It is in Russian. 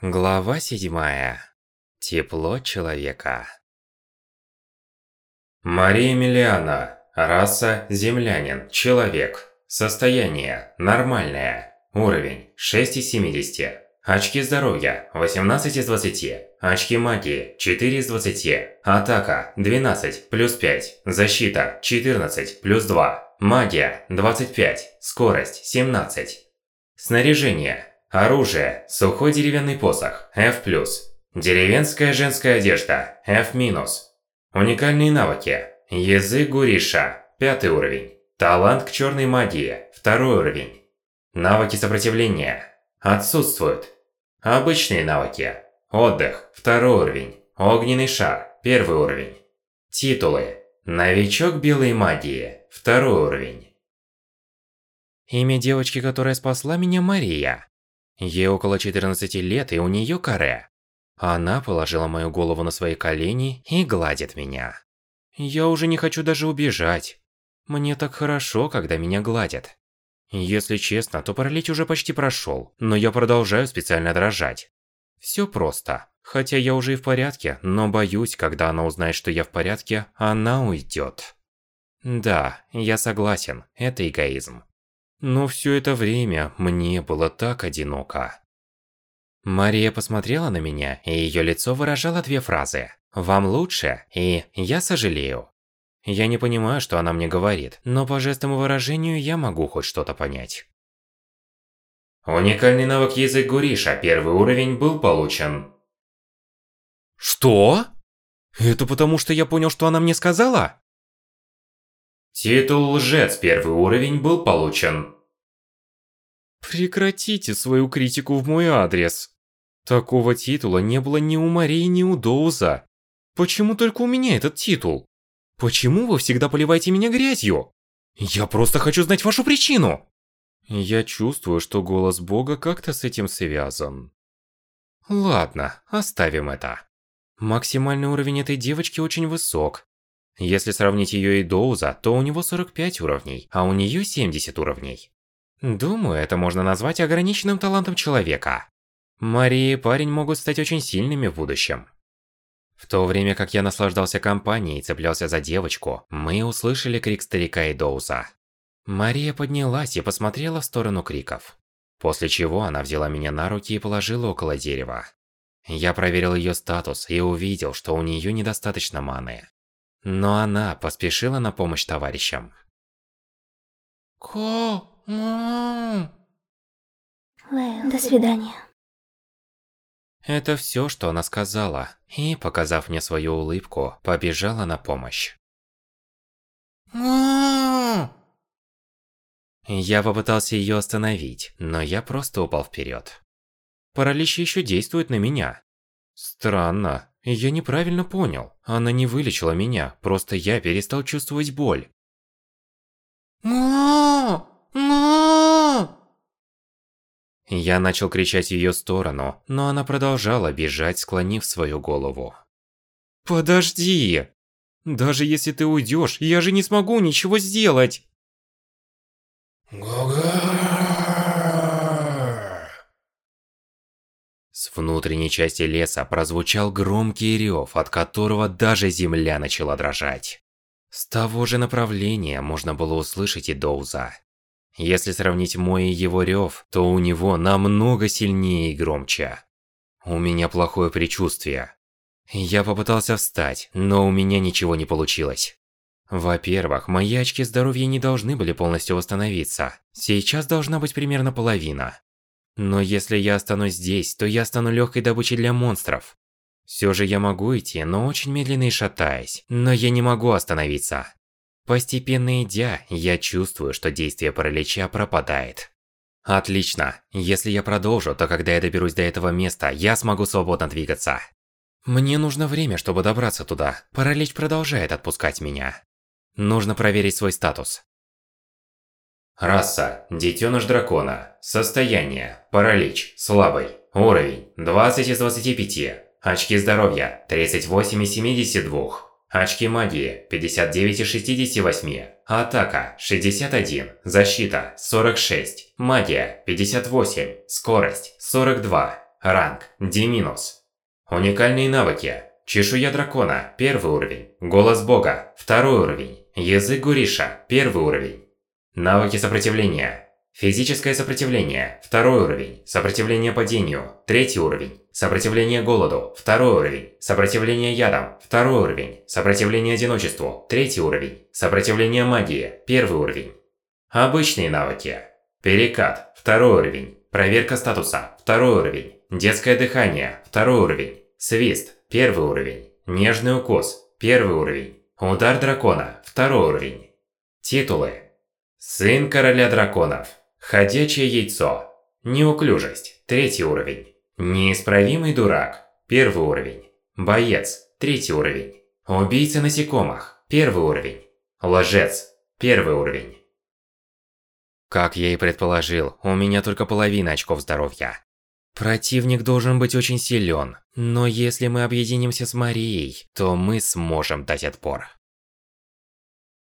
Глава седьмая. Тепло человека. Мария Миллиана. Раса – землянин, человек. Состояние – нормальное. Уровень – 6 из 70. Очки здоровья – 18 из 20. Очки магии – 4 из 20. Атака – 12, плюс 5. Защита – 14, плюс 2. Магия – 25. Скорость – 17. Снаряжение Оружие. Сухой деревянный посох. F+. Деревенская женская одежда. F-. Уникальные навыки. Язык Гуриша. Пятый уровень. Талант к черной магии. Второй уровень. Навыки сопротивления. Отсутствуют. Обычные навыки. Отдых. Второй уровень. Огненный шар. Первый уровень. Титулы. Новичок белой магии. Второй уровень. Имя девочки, которая спасла меня, Мария. Ей около 14 лет, и у нее каре. Она положила мою голову на свои колени и гладит меня. Я уже не хочу даже убежать. Мне так хорошо, когда меня гладят. Если честно, то паралич уже почти прошел, но я продолжаю специально дрожать. Все просто. Хотя я уже и в порядке, но боюсь, когда она узнает, что я в порядке, она уйдет. Да, я согласен, это эгоизм. Но все это время мне было так одиноко. Мария посмотрела на меня, и ее лицо выражало две фразы. «Вам лучше» и «Я сожалею». Я не понимаю, что она мне говорит, но по жестам выражению я могу хоть что-то понять. Уникальный навык язык Гуриша, первый уровень, был получен. Что? Это потому, что я понял, что она мне сказала? Титул Лжец первый уровень был получен. Прекратите свою критику в мой адрес. Такого титула не было ни у Марии, ни у Доуза. Почему только у меня этот титул? Почему вы всегда поливаете меня грязью? Я просто хочу знать вашу причину. Я чувствую, что голос Бога как-то с этим связан. Ладно, оставим это. Максимальный уровень этой девочки очень высок. Если сравнить ее и Доуза, то у него 45 уровней, а у нее 70 уровней. Думаю, это можно назвать ограниченным талантом человека. Мария и парень могут стать очень сильными в будущем. В то время как я наслаждался компанией и цеплялся за девочку, мы услышали крик старика и Доуза. Мария поднялась и посмотрела в сторону криков. После чего она взяла меня на руки и положила около дерева. Я проверил ее статус и увидел, что у нее недостаточно маны. Но она поспешила на помощь товарищам. Ко... До свидания. Это все, что она сказала, и, показав мне свою улыбку, побежала на помощь. Я попытался ее остановить, но я просто упал вперед. Паралич еще действует на меня. Странно, я неправильно понял. Она не вылечила меня, просто я перестал чувствовать боль. Я начал кричать в ее сторону, но она продолжала бежать, склонив свою голову. Подожди! Даже если ты уйдешь, я же не смогу ничего сделать! С внутренней части леса прозвучал громкий рев, от которого даже земля начала дрожать. С того же направления можно было услышать и Доуза. Если сравнить мой и его рев, то у него намного сильнее и громче. У меня плохое предчувствие. Я попытался встать, но у меня ничего не получилось. Во-первых, мои очки здоровья не должны были полностью восстановиться. Сейчас должна быть примерно половина. Но если я останусь здесь, то я стану легкой добычей для монстров. Все же я могу идти, но очень медленно и шатаясь. Но я не могу остановиться. Постепенно идя, я чувствую, что действие паралича пропадает. Отлично. Если я продолжу, то когда я доберусь до этого места, я смогу свободно двигаться. Мне нужно время, чтобы добраться туда. Паралич продолжает отпускать меня. Нужно проверить свой статус. Раса. Детеныш дракона. Состояние. Паралич. Слабый. Уровень. 20 из 25. Очки здоровья. 38 из 72. Очки магии. 59 из 68. Атака. 61. Защита. 46. Магия. 58. Скорость. 42. Ранг D-. Уникальные навыки. Чешуя дракона – первый уровень. Голос бога – второй уровень. Язык Гуриша – первый уровень. Навыки сопротивления. Физическое сопротивление – второй уровень. Сопротивление падению – третий уровень. Сопротивление голоду – второй уровень. Сопротивление ядам – второй уровень. Сопротивление одиночеству – третий уровень. Сопротивление магии – первый уровень. Обычные навыки. Перекат – второй уровень. Проверка статуса – второй уровень. Детское дыхание – второй уровень. Свист – первый уровень. Нежный укус – первый уровень. Удар дракона – второй уровень. Титулы. Сын короля драконов. Ходячее яйцо. Неуклюжесть – третий уровень. Неисправимый дурак – первый уровень. Боец – третий уровень. Убийца насекомых – первый уровень. Лжец – первый уровень. Как я и предположил, у меня только половина очков здоровья. Противник должен быть очень силен, но если мы объединимся с Марией, то мы сможем дать отпор.